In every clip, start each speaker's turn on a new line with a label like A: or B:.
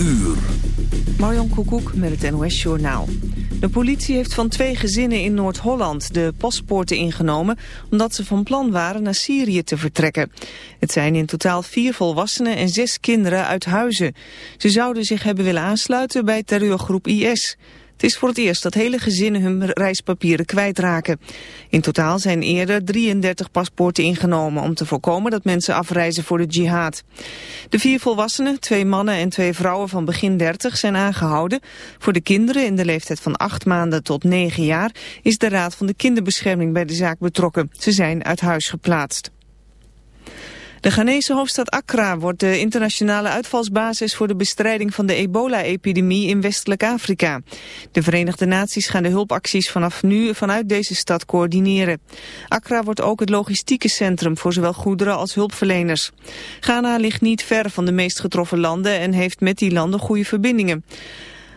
A: Uur.
B: Marjon Koekoek met het NOS Journaal. De politie heeft van twee gezinnen in Noord-Holland de paspoorten ingenomen... omdat ze van plan waren naar Syrië te vertrekken. Het zijn in totaal vier volwassenen en zes kinderen uit Huizen. Ze zouden zich hebben willen aansluiten bij terreurgroep IS... Het is voor het eerst dat hele gezinnen hun reispapieren kwijtraken. In totaal zijn eerder 33 paspoorten ingenomen om te voorkomen dat mensen afreizen voor de jihad. De vier volwassenen, twee mannen en twee vrouwen van begin 30 zijn aangehouden. Voor de kinderen in de leeftijd van 8 maanden tot 9 jaar is de Raad van de Kinderbescherming bij de zaak betrokken. Ze zijn uit huis geplaatst. De Ghanese hoofdstad Accra wordt de internationale uitvalsbasis voor de bestrijding van de ebola-epidemie in Westelijk Afrika. De Verenigde Naties gaan de hulpacties vanaf nu vanuit deze stad coördineren. Accra wordt ook het logistieke centrum voor zowel goederen als hulpverleners. Ghana ligt niet ver van de meest getroffen landen en heeft met die landen goede verbindingen.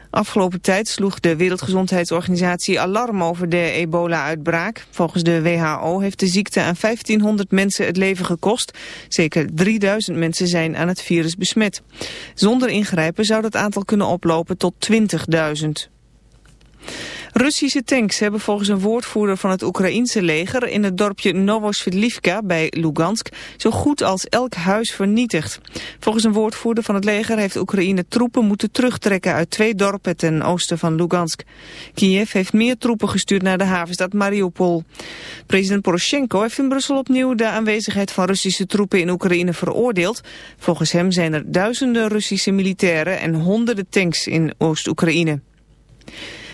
B: Afgelopen tijd sloeg de Wereldgezondheidsorganisatie alarm over de ebola-uitbraak. Volgens de WHO heeft de ziekte aan 1500 mensen het leven gekost. Zeker 3000 mensen zijn aan het virus besmet. Zonder ingrijpen zou dat aantal kunnen oplopen tot 20.000. Russische tanks hebben volgens een woordvoerder van het Oekraïense leger in het dorpje Novosvidlivka bij Lugansk zo goed als elk huis vernietigd. Volgens een woordvoerder van het leger heeft Oekraïne troepen moeten terugtrekken uit twee dorpen ten oosten van Lugansk. Kiev heeft meer troepen gestuurd naar de havenstad Mariupol. President Poroshenko heeft in Brussel opnieuw de aanwezigheid van Russische troepen in Oekraïne veroordeeld. Volgens hem zijn er duizenden Russische militairen en honderden tanks in Oost-Oekraïne.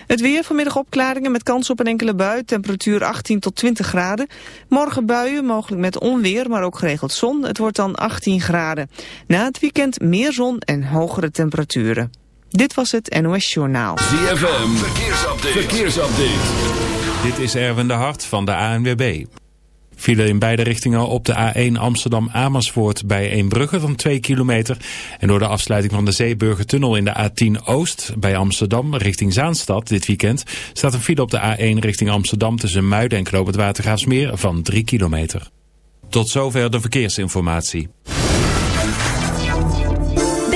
B: Het weer, vanmiddag opklaringen met kans op een enkele bui. Temperatuur 18 tot 20 graden. Morgen buien, mogelijk met onweer, maar ook geregeld zon. Het wordt dan 18 graden. Na het weekend meer zon en hogere temperaturen. Dit was het NOS Journaal.
A: ZFM, verkeersupdate. verkeersupdate.
C: Dit is Erwin de Hart van de ANWB. File in beide richtingen op de A1 Amsterdam-Amersfoort bij Eembrugge van 2 kilometer. En door de afsluiting van de Zeeburgertunnel in de A10 Oost bij Amsterdam richting Zaanstad dit weekend... staat een file op de A1 richting Amsterdam tussen Muiden en Knoop het Watergraafsmeer van 3 kilometer. Tot zover de verkeersinformatie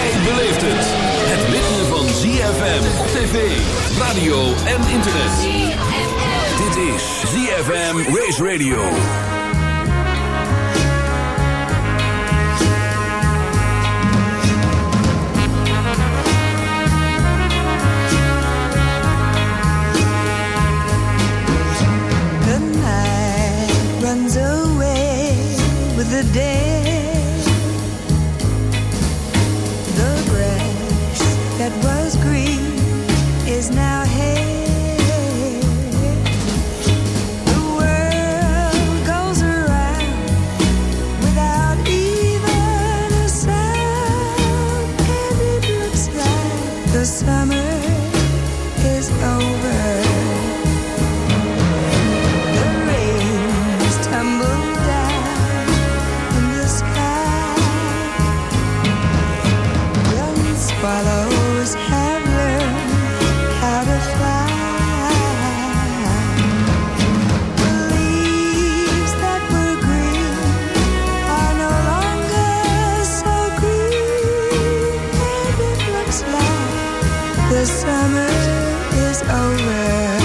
A: Jij beleeft het. Het ritme van ZFM op tv, radio en internet. Dit is ZFM Race Radio.
D: The night runs away with the day. the summer is
E: over.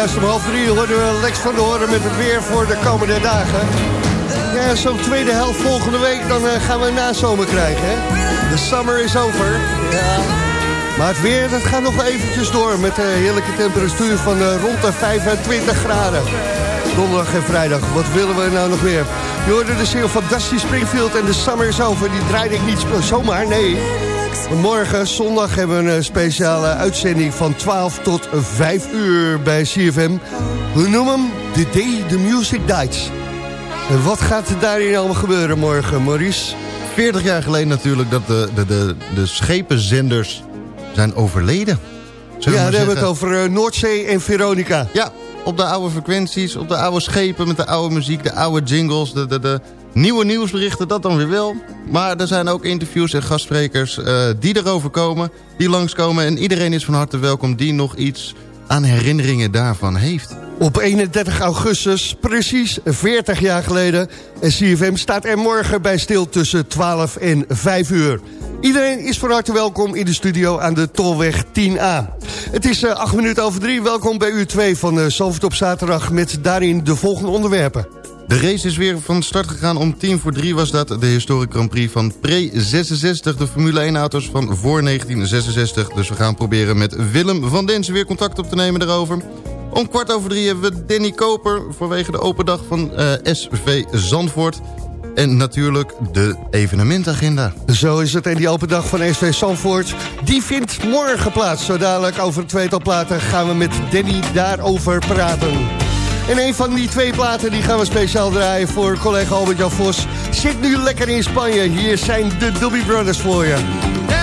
E: Zojuist om half drie hoorden we Lex van de Horen met het weer voor de komende dagen. Ja, zo'n tweede helft volgende week, dan uh, gaan we na zomer krijgen, hè? De summer is over. Ja. Maar het weer, dat gaat nog eventjes door met een heerlijke temperatuur van uh, rond de 25 graden. Donderdag en vrijdag, wat willen we nou nog meer? Je hoorde de single van Dusty Springfield en de summer is over. Die draaide ik niet zomaar, nee. Morgen, zondag, hebben we een speciale uitzending van 12 tot 5 uur bij CFM. We noemen hem The Day the Music Dies. En wat gaat er daarin allemaal gebeuren morgen, Maurice?
F: 40 jaar geleden natuurlijk dat de, de, de, de schepenzenders zijn overleden.
E: Ja, dan hebben we het over uh, Noordzee en Veronica.
F: Ja, op de oude frequenties, op de oude schepen met de oude muziek, de oude jingles, de, de, de nieuwe nieuwsberichten, dat dan weer wel. Maar er zijn ook interviews en gastsprekers uh, die erover komen, die langskomen. En iedereen is van harte welkom die nog iets aan herinneringen daarvan heeft.
E: Op 31 augustus, precies 40 jaar geleden. En CFM staat er morgen bij stil tussen 12 en 5 uur. Iedereen is van harte welkom in de studio aan de Tolweg 10A. Het is uh, 8 minuten over 3. Welkom bij uur 2 van uh, Zalvert op zaterdag... met daarin de volgende onderwerpen.
F: De race is weer van start gegaan. Om 10 voor 3 was dat de historic Grand Prix van pre-66. De Formule 1 auto's van voor 1966. Dus we gaan proberen met Willem van Densen weer contact op te nemen daarover. Om kwart over drie hebben we Danny Koper... vanwege de open dag van uh, SV Zandvoort... En natuurlijk de evenementagenda.
E: Zo is het. En die open dag van SV Zandvoort, die vindt morgen plaats. Zo dadelijk over een tweetal platen gaan we met Danny daarover praten. En een van die twee platen die gaan we speciaal draaien voor collega Albert-Jan Vos. Zit nu lekker in Spanje. Hier zijn de Doobie Brothers voor je.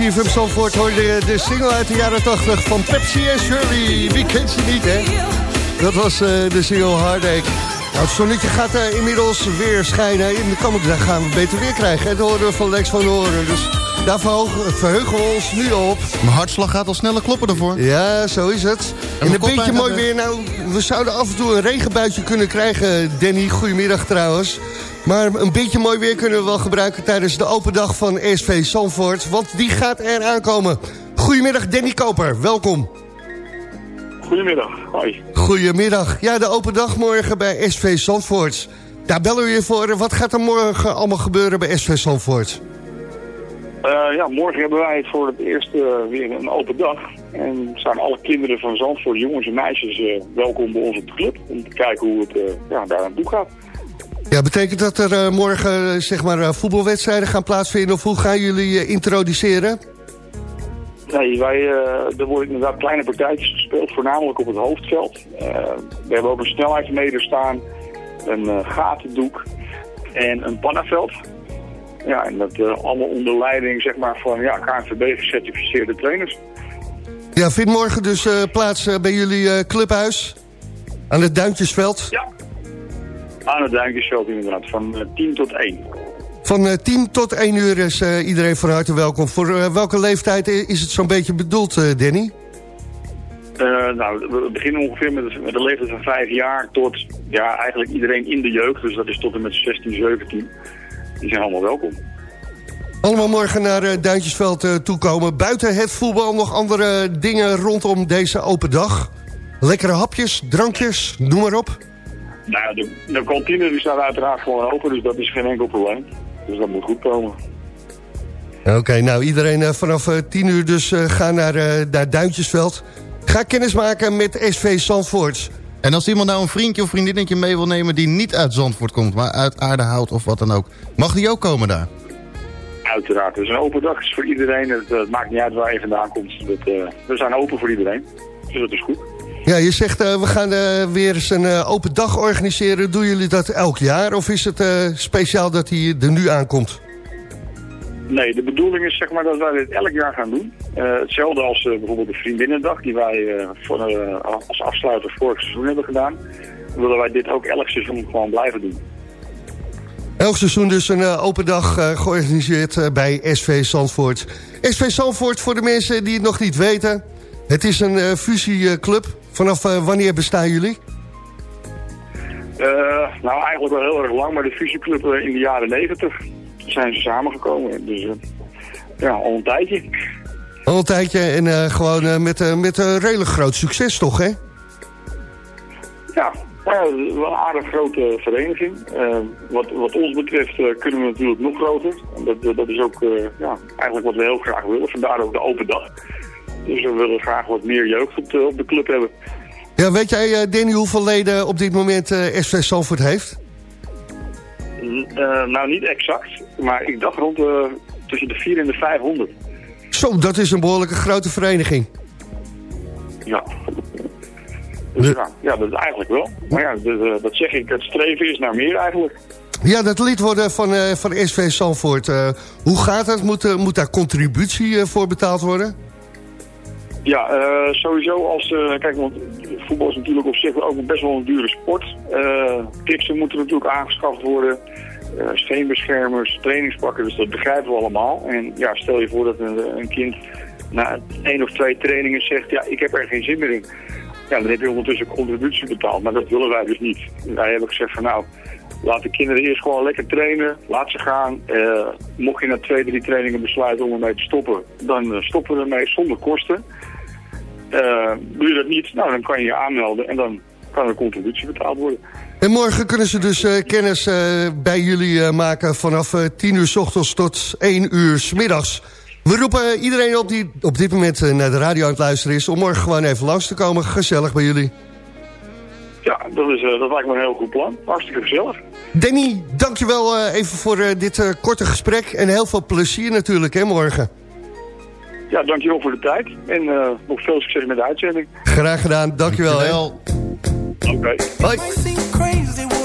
E: CFM Zandvoort hoorde je de single uit de jaren 80 van Pepsi en Shirley. Wie kent ze niet, hè? Dat was uh, de single Heartache. Nou, het zonnetje gaat uh, inmiddels weer schijnen. In de komende dag gaan we beter weer krijgen. Hè? Dat horen we van Lex van Horen. Dus daar verheugen, verheugen we ons nu op.
F: Mijn hartslag gaat al sneller kloppen ervoor.
E: Ja, zo is het. En, en een beetje mooi weer. Nou, we zouden af en toe een regenbuitje kunnen krijgen. Danny, goedemiddag trouwens. Maar een beetje mooi weer kunnen we wel gebruiken tijdens de open dag van SV Zandvoort. Want die gaat er aankomen. Goedemiddag Danny Koper, welkom.
G: Goedemiddag, hoi.
E: Goedemiddag. Ja, de open dag morgen bij SV Zandvoort. Daar bellen we je voor. Wat gaat er morgen allemaal gebeuren bij SV Zandvoort?
G: Uh, ja, morgen hebben wij voor het eerst uh, weer een open dag. En zijn alle kinderen van Zandvoort, jongens en meisjes, uh, welkom bij ons op de club. Om te kijken hoe het ja, daar aan toe gaat.
E: Ja, betekent dat er uh, morgen uh, zeg maar, uh, voetbalwedstrijden gaan plaatsvinden... of hoe gaan jullie introduceren?
G: Nee, wij, er worden inderdaad kleine partijtjes gespeeld, voornamelijk op het hoofdveld. we hebben ook een snelheidsmeter staan, een gatendoek en een pannenveld. Ja, en dat allemaal onder leiding zeg maar, van ja, KNVB-gecertificeerde trainers.
E: Ja, vindt morgen dus plaats bij jullie clubhuis aan het Duintjesveld?
G: Ja. Aan het Duinkjesveld inderdaad, van uh, 10 tot 1.
E: Van uh, 10 tot 1 uur is uh, iedereen van harte welkom. Voor uh, welke leeftijd is het zo'n beetje bedoeld, Danny?
G: nou, we beginnen ongeveer met, met de leeftijd van 5 jaar tot ja, eigenlijk iedereen in de jeugd. Dus dat is tot en met 16, 17. Die zijn allemaal welkom.
E: Allemaal morgen naar Duintjesveld toekomen. Buiten het voetbal nog andere dingen rondom deze open dag? Lekkere hapjes, drankjes, noem maar op.
G: Nou ja, de, de kantine die staat uiteraard gewoon open, dus dat is geen enkel probleem. Dus dat moet goed komen.
E: Oké, nou iedereen uh, vanaf uh, 10 uur dus uh, ga naar, naar Duintjesveld. Ga kennis maken met SV Zandvoort.
F: En als iemand nou een vriendje of vriendinnetje mee wil nemen... die niet uit Zandvoort komt, maar uit Aardehout of wat dan ook... mag die ook komen daar?
G: Uiteraard. Het is een open dag is voor iedereen. Het, het, maakt niet uit waar je vandaan komt. Dat, we zijn open voor iedereen. Dus dat is goed.
E: Ja, je zegt uh, we gaan uh, weer eens een uh, open dag organiseren. Doen jullie dat elk jaar of is het speciaal dat hij er nu aankomt?
G: Nee, de bedoeling is zeg maar dat wij dit elk jaar gaan doen. hetzelfde als bijvoorbeeld de Vriendinnendag die wij voor, als afsluiter vorig seizoen hebben gedaan. Willen wij dit ook elk seizoen gewoon blijven doen.
E: Elk seizoen dus een open dag georganiseerd bij SV Zandvoort. SV Zandvoort, voor de mensen die het nog niet weten... Het is een fusieclub Vanaf uh, wanneer bestaan jullie?
G: Uh, nou, eigenlijk wel heel erg lang, maar de fusieclub uh, in de jaren negentig zijn ze samengekomen. Dus ja, al een tijdje.
E: Al een tijdje en gewoon met, met een redelijk groot succes toch, hè?
G: Ja, wel een aardig grote vereniging. wat, wat ons betreft kunnen we natuurlijk nog groter. Dat, dat is ook ja, eigenlijk wat we heel graag willen. Vandaar ook de open dag. Dus we willen graag wat meer jeugd op de, op de club hebben.
E: Ja, weet jij, uh, Danny, hoeveel leden op dit moment uh, eh, SV Salford heeft?
G: Uh, nou, niet exact. Maar ik dacht rond tussen de 4 en de 500.
E: Zo, dat is een behoorlijke grote vereniging.
G: Ja. Dus ja, ja, dat is eigenlijk wel. Maar ja, dat, dat zeg ik, het streven is naar meer eigenlijk.
E: Ja, dat lid worden van, uh, van SV Zandvoort. Hoe gaat het? Moet, moet daar contributie voor betaald worden?
G: Ja, uh, sowieso als... Uh, kijk, want voetbal is natuurlijk op zich ook best wel een dure sport. Uh, moeten natuurlijk aangeschaft worden. steenbeschermers, trainingspakken, dus dat begrijpen we allemaal. En ja, stel je voor dat een, een kind na één of twee trainingen zegt... ja, ik heb er geen zin meer in. Ja, dan heb je ondertussen contributie betaald. Maar dat willen wij dus niet. Wij hebben gezegd van nou, laat de kinderen eerst gewoon lekker trainen. Laat ze gaan. mocht je na twee, drie trainingen besluiten om ermee te stoppen, dan stoppen we ermee zonder kosten. Uh, doe je dat niet, nou, dan kan je je aanmelden en dan kan er contributie betaald worden.
E: En morgen kunnen ze dus kennis bij jullie maken vanaf 10 uur s ochtends tot 1 uur s middags. We roepen iedereen op die op dit moment naar de radio aan het luisteren is... om morgen gewoon even langs te komen. Gezellig bij jullie.
G: Ja, dat, is, dat lijkt me een heel goed plan. Hartstikke gezellig.
E: Danny, dankjewel even voor dit korte gesprek. En heel veel plezier natuurlijk, hè, morgen.
G: Ja, dankjewel voor de tijd. En uh, nog veel succes met de uitzending.
E: Graag gedaan, dankjewel.
G: dankjewel. Oké. Okay.
E: Hoi.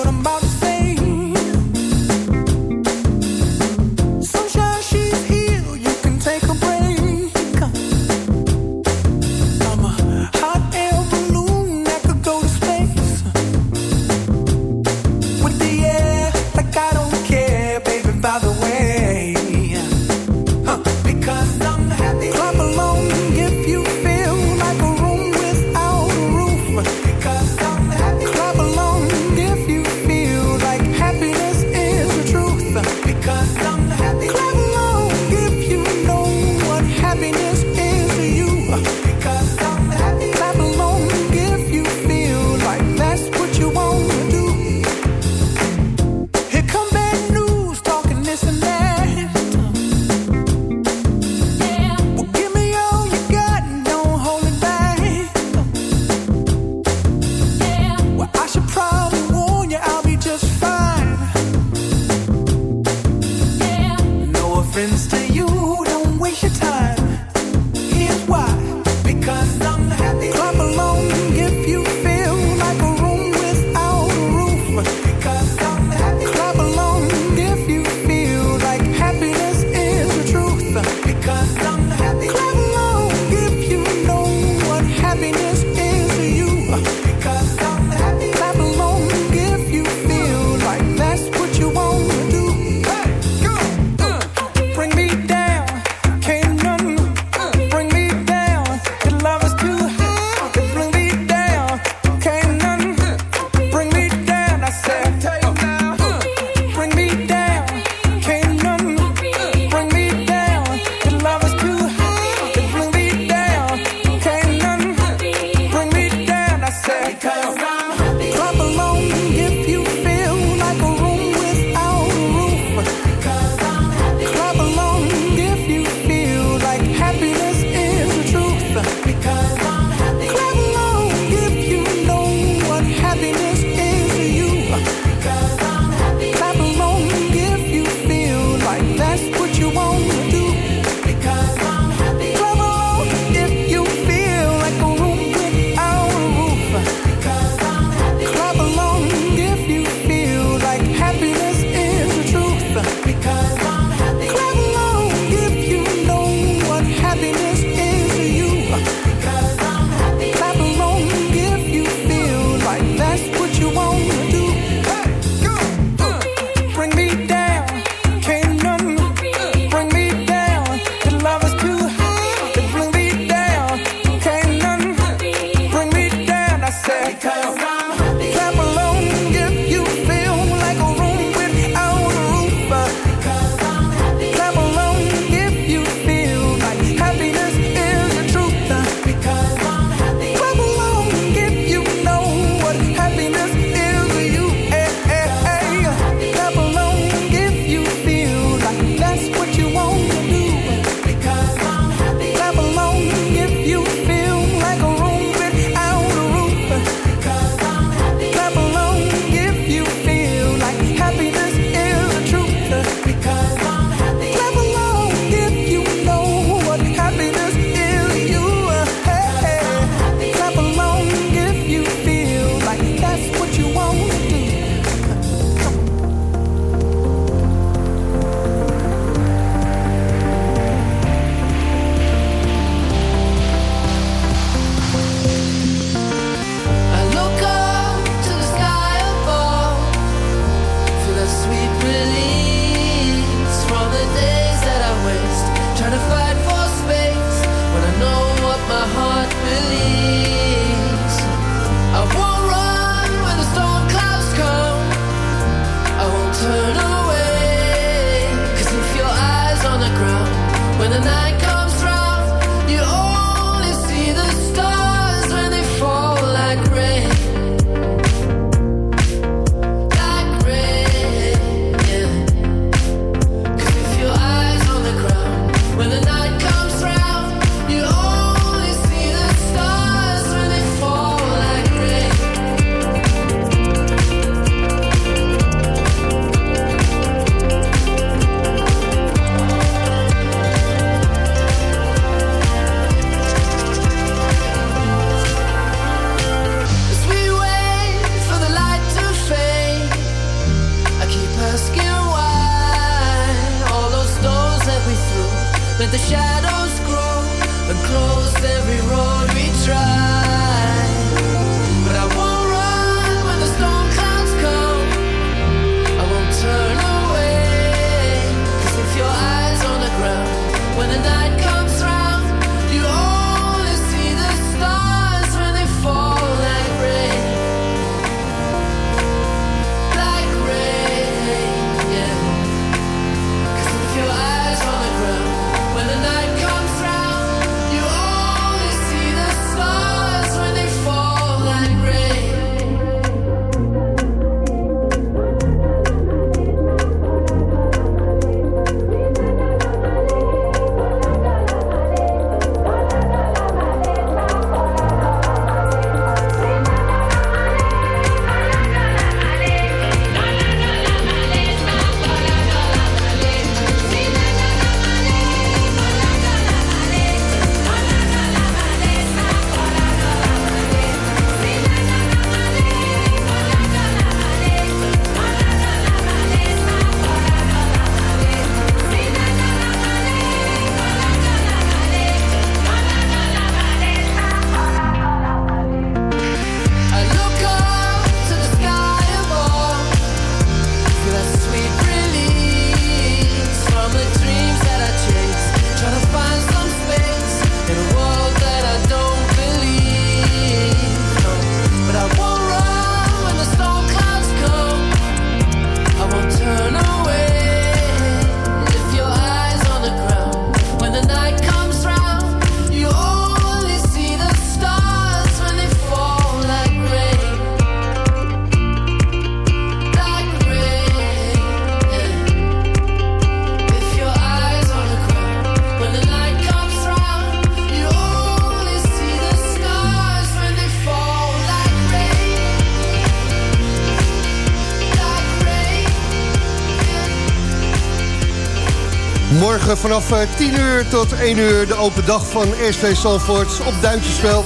E: Morgen vanaf 10 eh, uur tot 1 uur de open dag van SV Salford op Duintjesveld.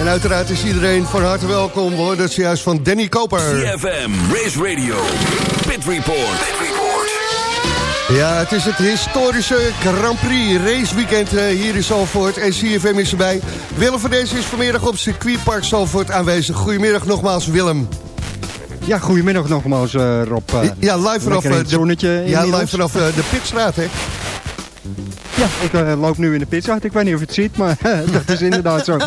E: En uiteraard is iedereen van harte welkom. We hoorden het zojuist van Danny Koper.
A: CFM, Race Radio, Pit Report.
E: Ja, het is het historische Grand Prix raceweekend eh, hier in Salford. En CFM is erbij. Willem van deze is vanmiddag op circuitpark Salford aanwezig. Goedemiddag nogmaals, Willem.
H: Ja, goedemiddag nogmaals, uh, Rob. Uh,
E: ja, live vanaf,
H: het zonnetje
E: ja, live vanaf de Pitstraat, hè?
H: Ja, ik loop nu in de pitstraat. Ik weet niet of je het ziet, maar dat is inderdaad zo.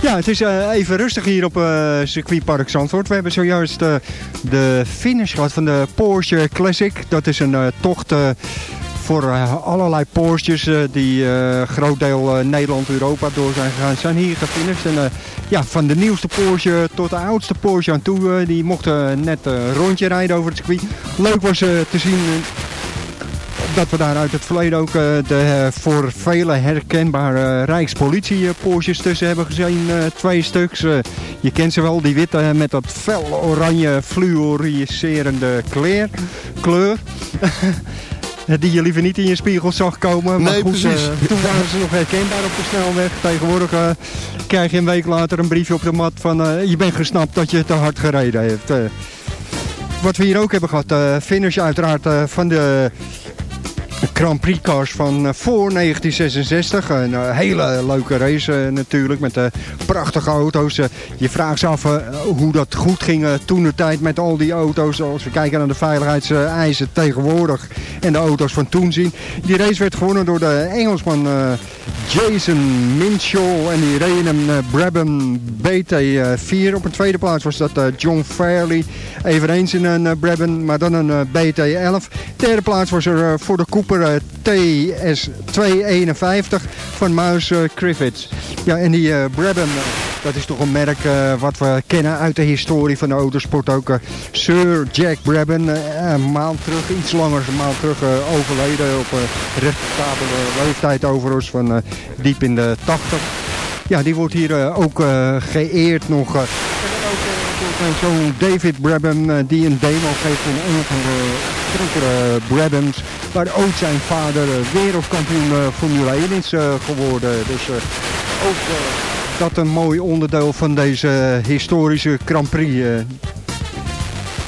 H: Ja, het is uh, even rustig hier op uh, circuitpark Zandvoort. We hebben zojuist uh, de finish gehad van de Porsche Classic. Dat is een tocht voor allerlei Porsches die groot deel Nederland-Europa door zijn gegaan. Zijn hier gefinished. En ja, van de nieuwste Porsche tot de oudste Porsche aan toe. die mochten net een rondje rijden over het circuit. Leuk was te zien dat we daar uit het verleden ook uh, de uh, voor vele herkenbare Rijkspolitie Porsches tussen hebben gezien. Twee stuks. je kent ze wel, die witte met dat fel oranje fluoriserende kleur. kleur. die je liever niet in je spiegel zag komen. Maar
E: nee,
H: goed,
E: precies.
H: toen waren ze nog herkenbaar op de snelweg. Tegenwoordig krijg je een week later een briefje op de mat van... je bent gesnapt dat je te hard gereden hebt. wat we hier ook hebben gehad, finish uiteraard van de Grand Prix cars van eh, voor 1966. Een eh, hele leuke race eh, natuurlijk met de prachtige auto's. je vraagt je af hoe dat goed ging toen de tijd met al die auto's. Als we kijken naar de veiligheidseisen tegenwoordig en de auto's van toen zien. Die race werd gewonnen door de Engelsman Jason Minshaw en die reed een Brabham BT4. Op een tweede plaats was dat John Fairley. Eveneens in een Brabham, maar dan een BT11. Derde plaats was er voor de Cooper TS251 van Muis uh, Griffiths. Ja, en die uh, Brabham, dat is toch een merk wat we kennen uit de historie van de autosport ook. Sir Jack Brabham, een maand terug, iets langer een maand terug overleden op een respectabele leeftijd overigens van diep in de 80. Ja, die wordt hier ook geëerd nog. en ook zo'n David Brabham die een demo geeft van een vroegere Brabhams. Waar ook zijn vader wereldkampioen Formule 1 is geworden. Dus ook dat een mooi onderdeel van deze historische Grand Prix.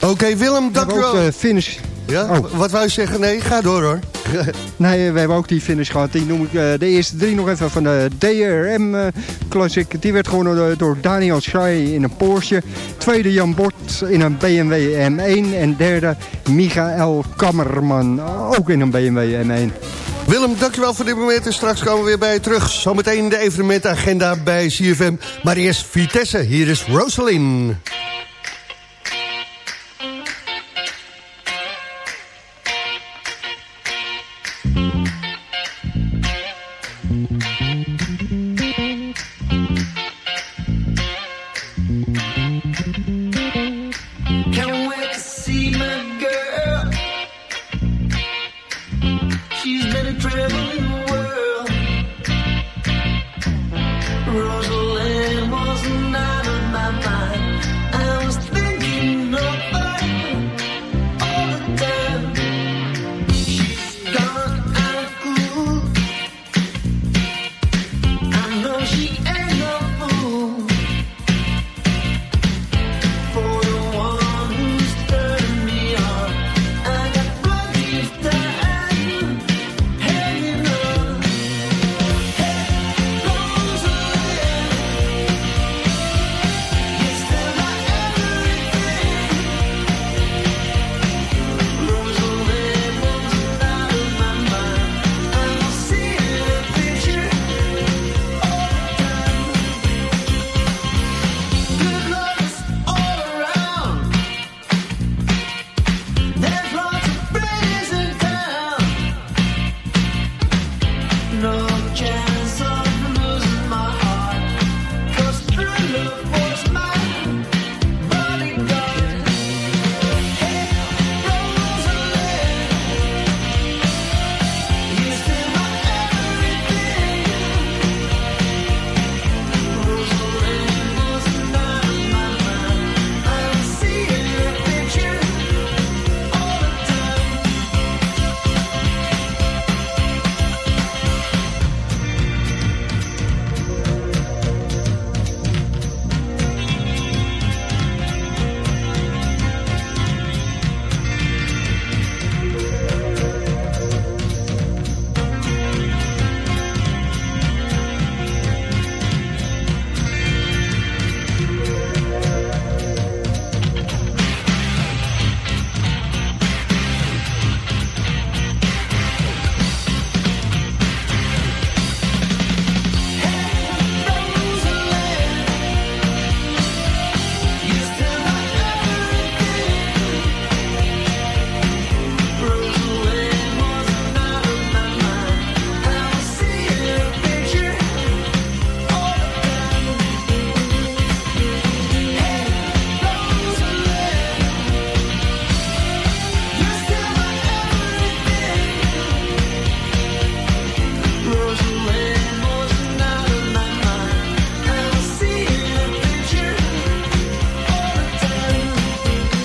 E: Oké okay, Willem, dank u wel.
H: finish.
E: Ja? Oh. Wat wou je zeggen? Nee, ga door hoor.
H: nee, we hebben ook die finish gehad. Die noem ik uh, de eerste drie nog even van de DRM uh, Classic. Die werd gewonnen door, Daniel Schreier in een Porsche. Tweede Jan Bort in een BMW M1. En derde Michael Kammerman, ook in een BMW M1.
E: Willem, dankjewel voor dit moment. En straks komen we weer bij je terug. Zometeen de evenementagenda bij CFM. Maar eerst Vitesse. Hier is Rosalind.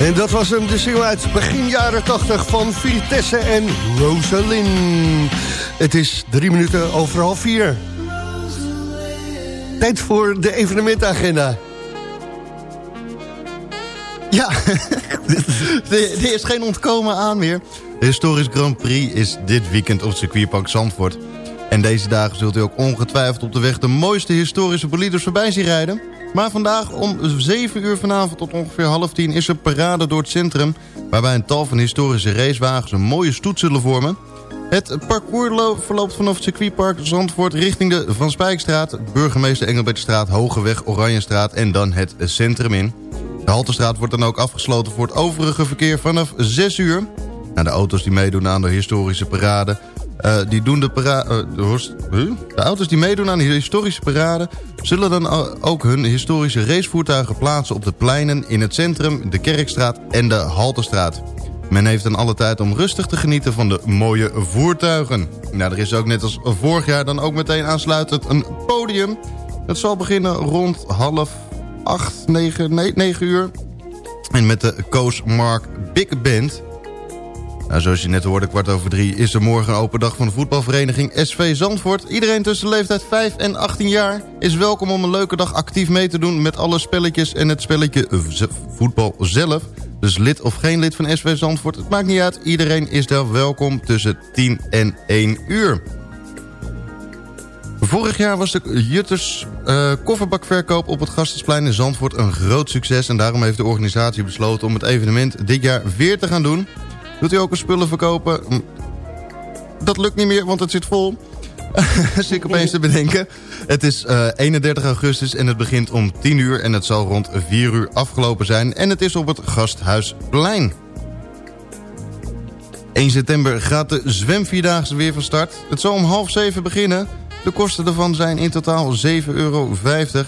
E: En dat was hem, de single uit begin jaren 80 van Vitesse en Rosalind. Het is drie minuten over half vier. Tijd voor de evenementagenda.
F: Ja, er is geen ontkomen aan meer. De historisch Grand Prix is dit weekend op circuitpark Zandvoort. En deze dagen zult u ook ongetwijfeld op de weg de mooiste historische bolides voorbij zien rijden. Maar vandaag om 7 uur vanavond tot ongeveer half 10 is er parade door het centrum... waarbij een tal van historische racewagens een mooie stoet zullen vormen. Het parcours verloopt vanaf het circuitpark Zandvoort richting de Van Spijkstraat... Burgemeester Engelbertstraat, Hogeweg, Oranjestraat en dan het centrum in. De Haltestraat wordt dan ook afgesloten voor het overige verkeer vanaf 6 uur. Nou, de auto's die meedoen aan de historische parade uh, die doen de, de, de, auto's die meedoen aan de historische parade... zullen dan ook hun historische racevoertuigen plaatsen op de pleinen... in het centrum, de Kerkstraat en de Halterstraat. Men heeft dan alle tijd om rustig te genieten van de mooie voertuigen. Nou, er is ook net als vorig jaar dan ook meteen aansluitend een podium. Het zal beginnen rond half acht, negen, nee, negen uur. En met de Koos Mark Big Band... Nou, zoals je net hoorde, kwart over drie is er morgen een open dag van de voetbalvereniging SV Zandvoort. Iedereen tussen de leeftijd 5 en 18 jaar is welkom om een leuke dag actief mee te doen met alle spelletjes en het spelletje voetbal zelf. Dus lid of geen lid van SV Zandvoort, het maakt niet uit. Iedereen is daar welkom tussen 10 en 1 uur. Vorig jaar was de Jutters uh, kofferbakverkoop op het Gastensplein in Zandvoort een groot succes. En daarom heeft de organisatie besloten om het evenement dit jaar weer te gaan doen. Wilt u ook een spullen verkopen? Hm. Dat lukt niet meer, want het zit vol. Zit ik opeens te bedenken. Het is uh, eh, 31 augustus en het begint om 10 uur... en het zal rond 4 uur afgelopen zijn. En het is op het Gasthuisplein. 1 september gaat de zwemvierdaagse weer van start. Het zal om half 7 beginnen. De kosten ervan zijn in totaal 7,50 euro.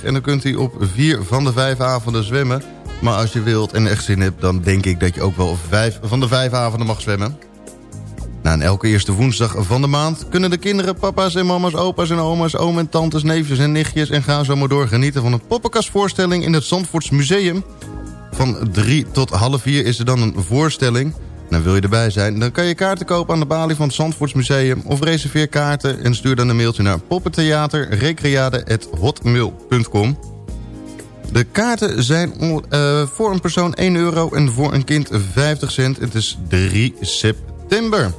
F: En dan kunt u op vier van de vijf avonden zwemmen... Maar als je wilt en echt zin hebt, dan denk ik dat je ook wel vijf van de vijf avonden mag zwemmen. Na een elke eerste woensdag van de maand kunnen de kinderen, papa's en mama's, opa's en oma's, oom en tantes, neefjes en nichtjes en gaan zo maar door genieten van een poppenkastvoorstelling in het Zandvoorts Museum. Van drie tot half vier is er dan een voorstelling. Nou, wil je erbij zijn, dan kan je kaarten kopen aan de balie van het Zandvoorts Museum... of reserveer kaarten en stuur dan een mailtje naar poppentheaterrecreade.hotmail.com. De kaarten zijn uh, voor een persoon 1 euro en voor een kind 50 cent. Het is 3 september.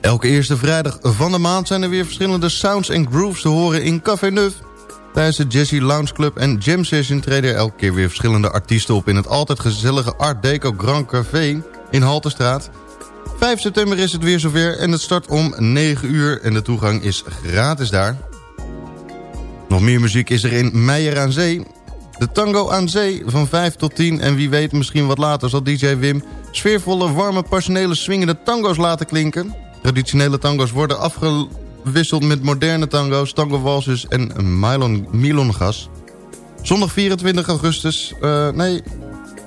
F: Elke eerste vrijdag van de maand zijn er weer verschillende sounds en grooves te horen in Café Neuf. Tijdens de Jesse Lounge Club en Jam Session treden er elke keer weer verschillende artiesten op... in het altijd gezellige Art Deco Grand Café in Halterstraat. 5 september is het weer zover en het start om 9 uur en de toegang is gratis daar. Nog meer muziek is er in Meijer aan Zee. De Tango aan Zee van 5 tot 10. En wie weet misschien wat later zal DJ Wim... sfeervolle, warme, passionele, swingende tango's laten klinken. Traditionele tango's worden afgewisseld met moderne tango's... tango walsus en Milon, Milongas. Zondag 24 augustus... Uh, nee,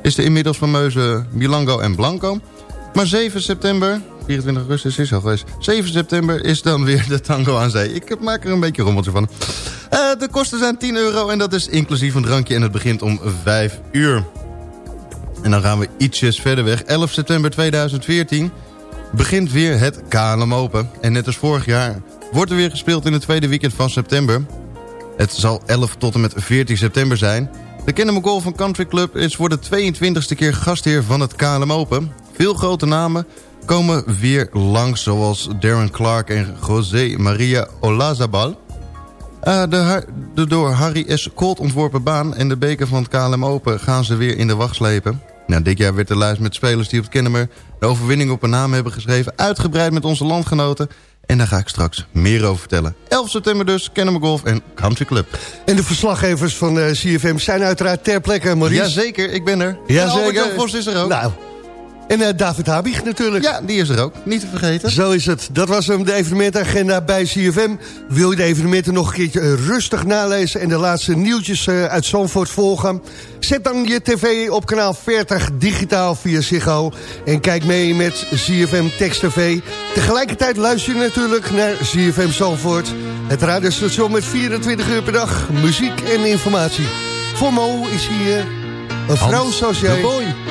F: is de inmiddels fameuze Milango en Blanco. Maar 7 september 24 augustus is al geweest. 7 september is dan weer de tango aan zee. Ik maak er een beetje rommeltje van. Uh, de kosten zijn 10 euro en dat is inclusief een drankje en het begint om 5 uur. En dan gaan we ietsjes verder weg. 11 september 2014 begint weer het KLM Open. En net als vorig jaar wordt er weer gespeeld in het tweede weekend van september. Het zal 11 tot en met 14 september zijn. De Kennemer Golf Country Club is voor de 22e keer gastheer van het KLM Open. Veel grote namen komen weer langs, zoals Darren Clark en José Maria Olazabal. Uh, de, de, door Harry S. Colt ontworpen baan en de beker van het KLM Open gaan ze weer in de wacht slepen. Nou, dit jaar werd de lijst met spelers die op het Kennemer de overwinning op een naam hebben geschreven... uitgebreid met onze landgenoten. En daar ga ik straks meer over vertellen. 11 september dus, Kennemer Golf en Country Club.
E: En de verslaggevers van uh, eh, CFM zijn uiteraard ter plekke, Maurice.
F: Jazeker, ik ben er.
E: Jazeker.
F: Jan Vos is er ook.
E: Nou, en uh, David Habig natuurlijk.
F: Ja, die is er ook. Niet te vergeten.
E: Zo is het. Dat was hem, de evenementagenda bij CFM. Wil je de evenementen nog een keertje eh, rustig nalezen... en de laatste nieuwtjes uh, uit Zandvoort volgen? Zet dan je tv op kanaal 40 digitaal via Ziggo... en kijk mee met CFM Text TV. Tegelijkertijd luister je natuurlijk naar CFM Zandvoort. Het radiostation met 24 uur per dag muziek en informatie. Voor Mo is hier Een vrouw
I: Hans
E: zoals
I: de
E: jij.
I: Boy.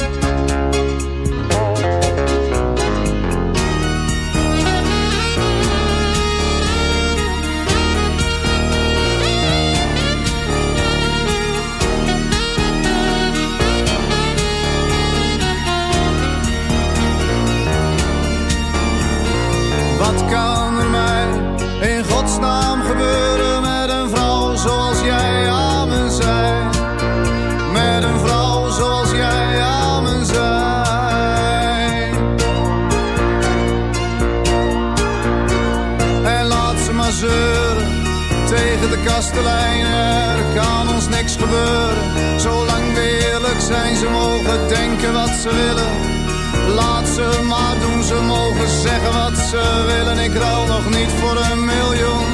J: Zolang we eerlijk zijn. Ze mogen denken wat ze willen. Laat ze maar doen, ze mogen zeggen wat ze willen. Ik ruil nog niet voor een miljoen.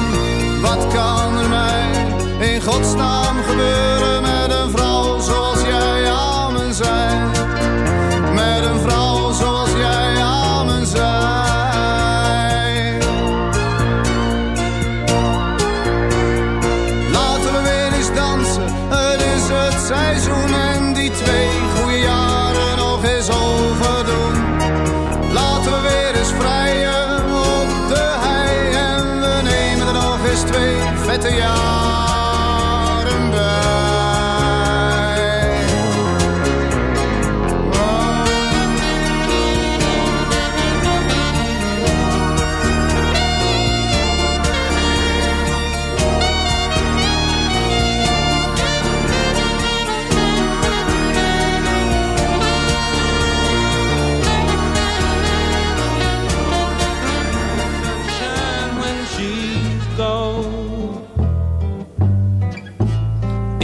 J: Wat kan er mij in godsnaam gebeuren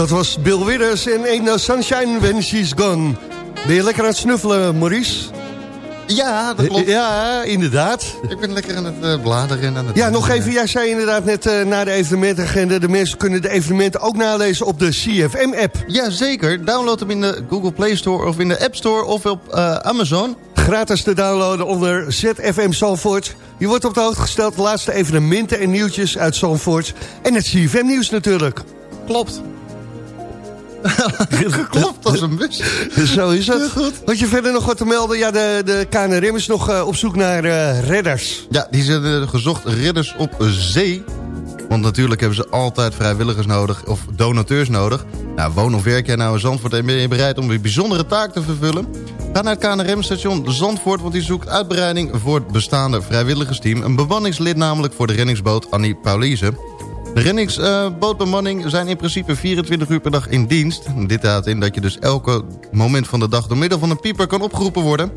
E: Dat was Bill Withers en Ain't No Sunshine When She's Gone. Ben je lekker aan het snuffelen, Maurice?
F: Ja, dat klopt.
E: Ja, inderdaad.
F: Ik ben lekker aan het uh, bladeren. En aan het
E: ja, nog even. Jij zei inderdaad net uh, na de evenementagenda... de mensen kunnen de evenementen ook nalezen op de CFM-app.
F: Ja, zeker. Download hem in de Google Play Store of in de App Store of op uh, Amazon.
E: Gratis te downloaden onder ZFM Zalvoort. Je wordt op de hoogte gesteld de laatste evenementen en nieuwtjes uit Zalvoort. En het CFM-nieuws natuurlijk.
F: Klopt. Klopt als een bus.
E: Zo is het. Had je verder nog wat te melden? Ja, de, de KNRM is nog uh, op zoek naar uh, redders.
F: Ja, die zijn uh, gezocht redders op zee. Want natuurlijk hebben ze altijd vrijwilligers nodig of donateurs nodig. Nou, woon of werk jij nou in Zandvoort en ben je bereid om een bijzondere taak te vervullen? Ga naar het KNRM-station Zandvoort, want die zoekt uitbreiding voor het bestaande vrijwilligersteam. Een bemanningslid namelijk voor de reddingsboot Annie Paulize. De reddingsbootbemanning uh, zijn in principe 24 uur per dag in dienst. Dit houdt in dat je dus elke moment van de dag door middel van een pieper kan opgeroepen worden.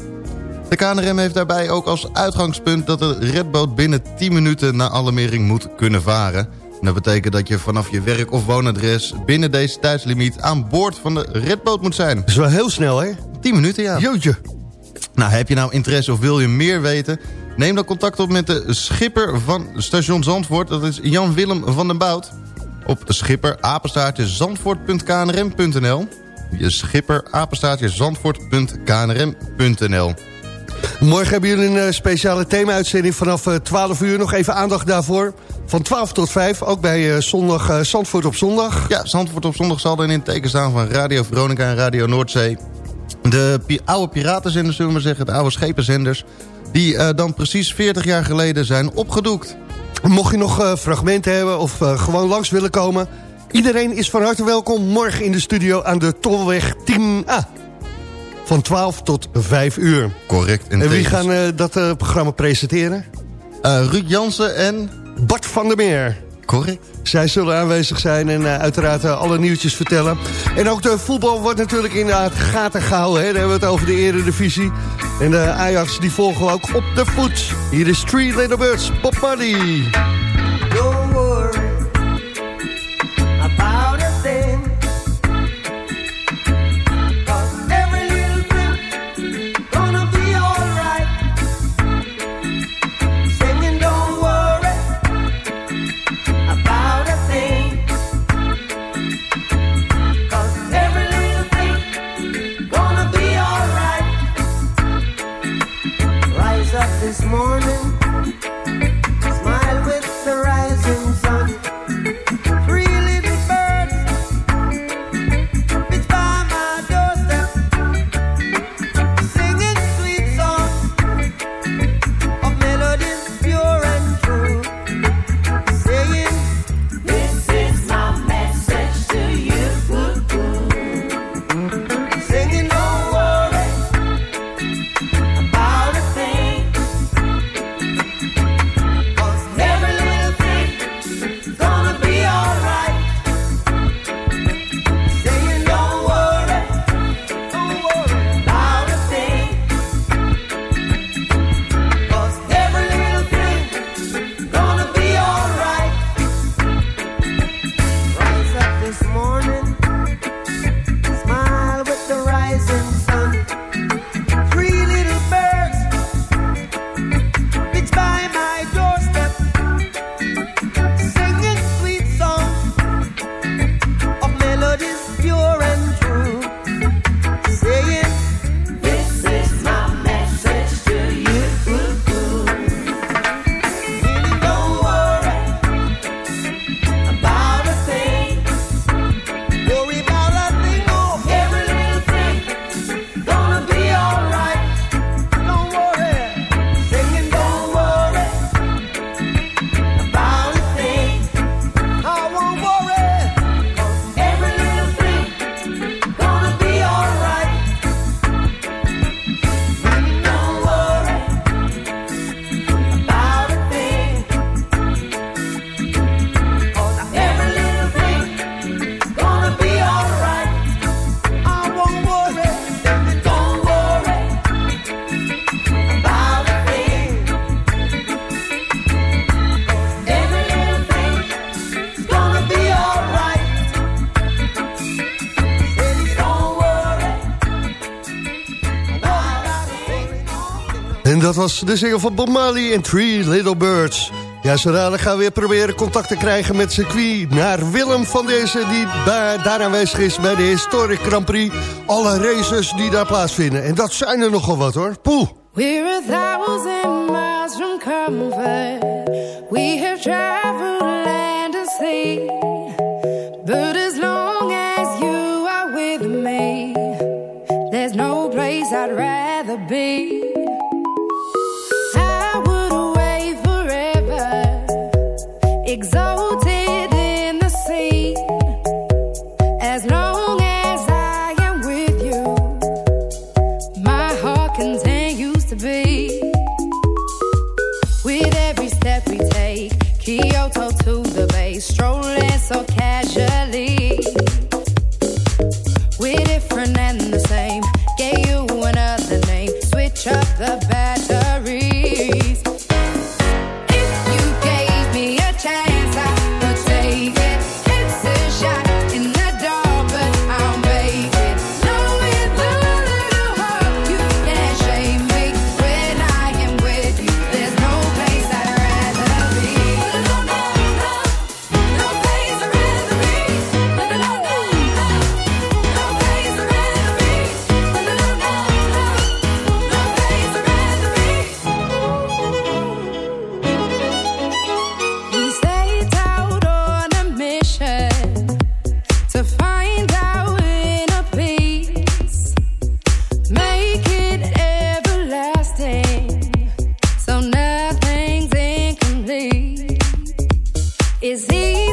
F: De KNRM heeft daarbij ook als uitgangspunt dat de redboot binnen 10 minuten na alarmering moet kunnen varen. En dat betekent dat je vanaf je werk of woonadres binnen deze tijdslimiet aan boord van de redboot moet zijn. Dat
E: is wel heel snel hè?
F: 10 minuten ja.
E: Jootje.
F: Nou, heb je nou interesse of wil je meer weten? Neem dan contact op met de schipper van station Zandvoort. Dat is Jan-Willem van den Bout. Op schipper apenstaartje zandvoort.knrm.nl Je schipper apenstaartje zandvoort.knrm.nl
E: Morgen hebben jullie een uh, speciale thema-uitzending vanaf uh, 12 uur. Nog even aandacht daarvoor. Van 12 tot 5, ook bij uh, zondag, Zandvoort op zondag.
F: Ja, Zandvoort op zondag zal dan in het teken staan van Radio Veronica en Radio Noordzee. De pi oude piratenzenders, zullen we maar zeggen, de oude schepenzenders... die uh, dan precies 40 jaar geleden zijn opgedoekt.
E: Mocht je nog uh, fragmenten hebben of uh, gewoon langs willen komen... iedereen is van harte welkom morgen in de studio aan de Tolweg 10A. Van 12 tot 5 uur.
F: Correct.
E: En, en wie gaan dat programma presenteren?
F: Ruud Jansen en...
E: Bart van der Meer.
F: Correct.
E: Zij zullen aanwezig zijn en uh, uiteraard uh, alle nieuwtjes vertellen. En ook de voetbal wordt natuurlijk in de gaten gehouden. Hè? Dan hebben we het over de eredivisie. En de Ajax die volgen we ook op de voet. Hier is Three Little Birds, Pop Buddy.
I: En dat was de single van Bob Marley en Three Little Birds. Ja, zo dadelijk gaan we weer proberen contact te krijgen met circuit... naar Willem van deze, die daar, daar aanwezig is bij de Historic Grand Prix. Alle races die daar plaatsvinden. En dat zijn er nogal wat, hoor. Poeh.
K: We're a thousand miles from comfort. We have traveled land and sea. But as long as you are with me, there's no place I'd rather be.
I: exhausted. is he?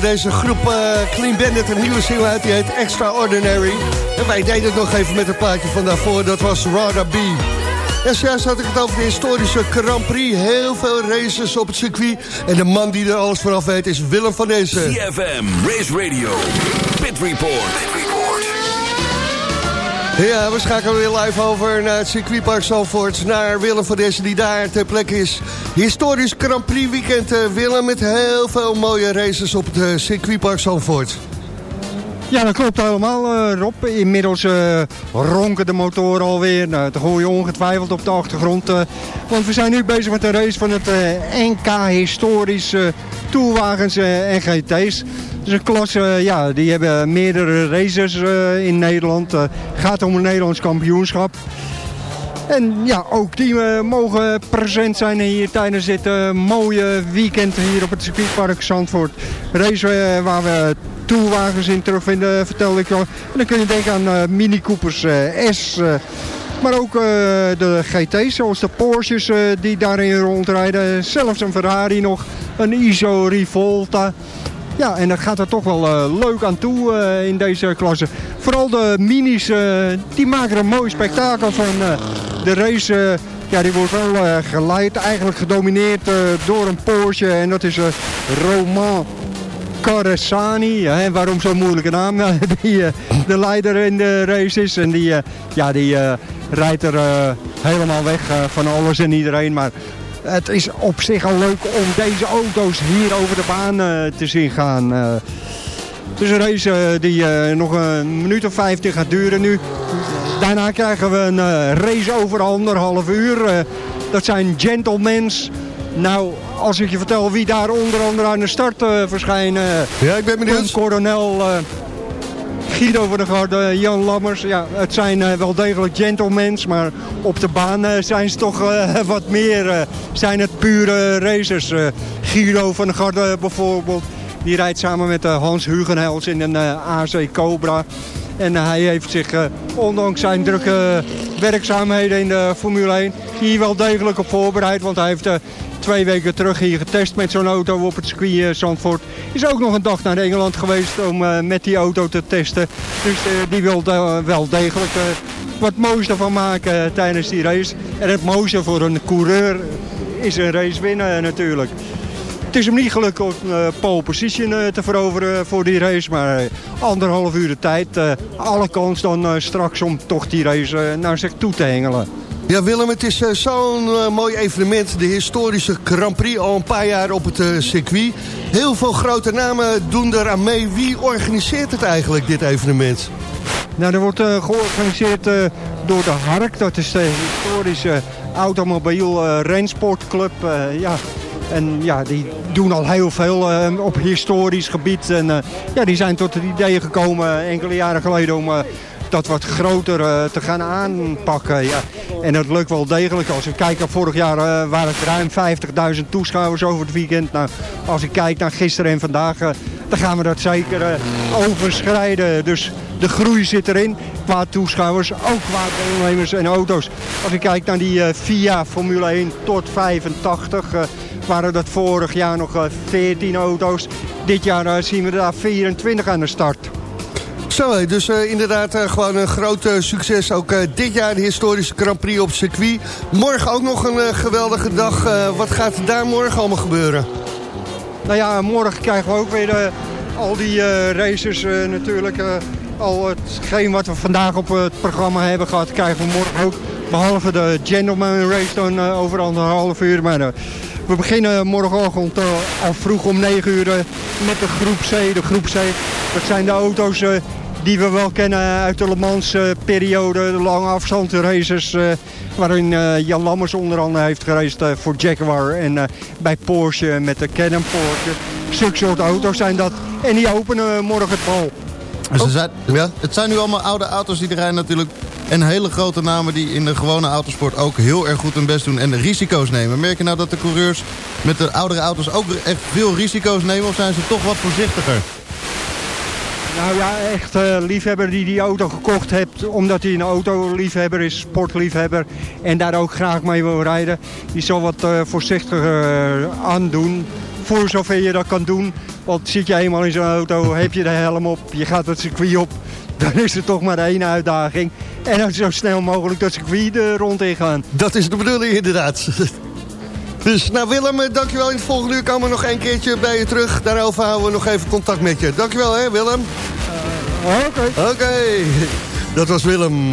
I: Deze groep eh, Clean Bandit een nieuwe single uit. Die heet Extraordinary. En wij deden het nog even met een plaatje van daarvoor. Dat was Rada B. En zojuist had ik het over de historische Grand Prix. Heel veel races op het circuit. En de man die er alles vanaf weet is Willem van deze.
A: CFM, Race Radio, Pit Report.
I: Ja, we schakelen weer live over naar het circuitpark Zalvoort. Naar Willem van deze die daar ter plekke is. Historisch Grand Prix weekend, eh, Willem. Met heel veel mooie races op het eh, circuitpark Zalvoort.
H: Ja, dat klopt helemaal, eh, Rob. Inmiddels ronken de motoren alweer. Nou, dat hoor je ongetwijfeld op de achtergrond. want we zijn nu bezig met de race van het NK Historisch eh Tourwagens eh, en GT's. Dus een klasse, eh, ja, die hebben meerdere races eh, in Nederland. Het gaat om een Nederlands kampioenschap. En ja, ook die mogen present zijn hier tijdens dit mooie weekend hier op het circuitpark Zandvoort. Race waar we toerwagens in terugvinden, vertelde ik al. En dan kun je denken aan Mini Coopers S, maar ook eh, de GT's, zoals de Porsches eh, die daarin rondrijden. Zelfs een Ferrari nog, een ISO Rivolta. Ja, en dat gaat er toch wel eh, leuk aan toe in deze klasse. Vooral de minis, eh, die maken een mooi spektakel van. de race, ja, die wordt wel geleid, eigenlijk gedomineerd door een Porsche. En dat is Roman Caressani, hè, waarom zo'n moeilijke naam? Nou, die eh, de leider in de race is. En die, eh, ja, die eh, rijdt er helemaal weg van alles en iedereen. Maar het is op zich al leuk om deze auto's hier over de baan te zien gaan. Het is een race die nog een minuut of 15 gaat duren nu. Daarna krijgen we een race over anderhalf uur. Dat zijn gentlemans. Nou, als ik je vertel wie daar onder andere aan de start eh, verschijnen.
E: Ja, ik ben benieuwd.
H: Coronel, eh, Guido van der Garde, Jan Lammers. Ja, het zijn eh, wel degelijk gentlemans, maar op de baan zijn ze toch wat meer. zijn het pure racers. Guido van der Garde bijvoorbeeld. Die rijdt samen met eh, Hans Hugenhels in een eh, AC Cobra. En eh, hij heeft zich, ondanks zijn drukke werkzaamheden in de Formule 1... hier wel degelijk op voorbereid. Want hij heeft twee weken terug hier getest met zo'n auto op het circuit Zandvoort. Is ook nog een dag naar Engeland geweest om met die auto te testen. Dus die wil wel degelijk wat moois ervan maken tijdens die race. En het mooiste voor een coureur is een race winnen natuurlijk. Het is hem niet gelukt om uh, pole position eh, te veroveren voor die race. Maar eh, anderhalf uur de tijd. eh, alle kans dan eh, straks om toch die race eh, naar zich toe te hengelen.
E: Ja, Willem, het is eh, zo'n eh, mooi evenement. De historische Grand Prix al een paar jaar op het eh, circuit. Heel veel grote namen doen eraan mee. Wie organiseert het eigenlijk, dit evenement?
H: Nou, er wordt eh, georganiseerd eh, door de HARK. Dat is de historische automobiel eh rensportclub. eh, ja. En ja, die doen al heel veel eh, op historisch gebied. En eh, ja, die zijn tot het idee gekomen enkele jaren geleden om... eh, dat wat groter eh, te gaan aanpakken. Ja. En dat lukt wel degelijk. Als we kijken, vorig jaar eh, waren het ruim 50.000 toeschouwers over het weekend. Nou, als ik kijk naar gisteren en vandaag, eh, dan gaan we dat zeker eh, overschrijden. Dus de groei zit erin. Qua toeschouwers, ook qua deelnemers en auto's. Als ik kijk naar die eh, FIA Formule 1 tot 85, eh, waren dat vorig jaar nog eh, 14 auto's. Dit jaar eh, zien we daar 24 aan de start.
E: Zo, dus eh, inderdaad eh, gewoon een groot eh, succes. Ook eh, dit jaar de historische Grand Prix op circuit. Morgen ook nog een eh, geweldige dag. Eh, wat gaat er daar morgen allemaal gebeuren?
H: Nou ja, morgen krijgen we ook weer eh, al die eh, racers eh, natuurlijk. eh, al hetgeen wat we vandaag op het programma hebben gehad, krijgen we morgen ook. Behalve de Gentleman Race dan eh, over anderhalf uur. Maar eh, we beginnen morgenochtend eh, al vroeg om 9 uur eh, met de groep C. De groep C, dat zijn de auto's eh, die we wel kennen uit de Le Mans eh, periode. De lange afstand races eh, waarin eh, Jan Lammers onder andere heeft gereisd voor Jaguar. En eh, bij Porsche met de Canon Porsche. Zulke soort auto's zijn dat. En die openen morgen het bal.
F: Dus zijn, Het zijn nu allemaal oude auto's die er rijden natuurlijk. En hele grote namen die in de gewone autosport ook heel erg goed hun best doen. En de risico's nemen. Merk je nou dat de coureurs met de oudere auto's ook echt veel risico's nemen? Of zijn ze toch wat voorzichtiger?
H: Nou ja, echt eh, liefhebber die die auto gekocht hebt omdat hij een autoliefhebber is, sportliefhebber en daar ook graag mee wil rijden. Die zal wat eh, voorzichtiger eh, aandoen, voor zover je dat kan doen. Want zit je eenmaal in zo'n auto, heb je de helm op, je gaat het circuit op, dan is er toch maar één uitdaging. En dan zo snel mogelijk dat circuit er rond in gaan.
E: Dat is de bedoeling inderdaad. Dus nou Willem, eh, dankjewel. In het volgende uur komen we nog een keertje bij je terug. Daarover houden we nog even contact met je. Dankjewel hè Willem.
H: Oké.
E: Oké, dat was Willem.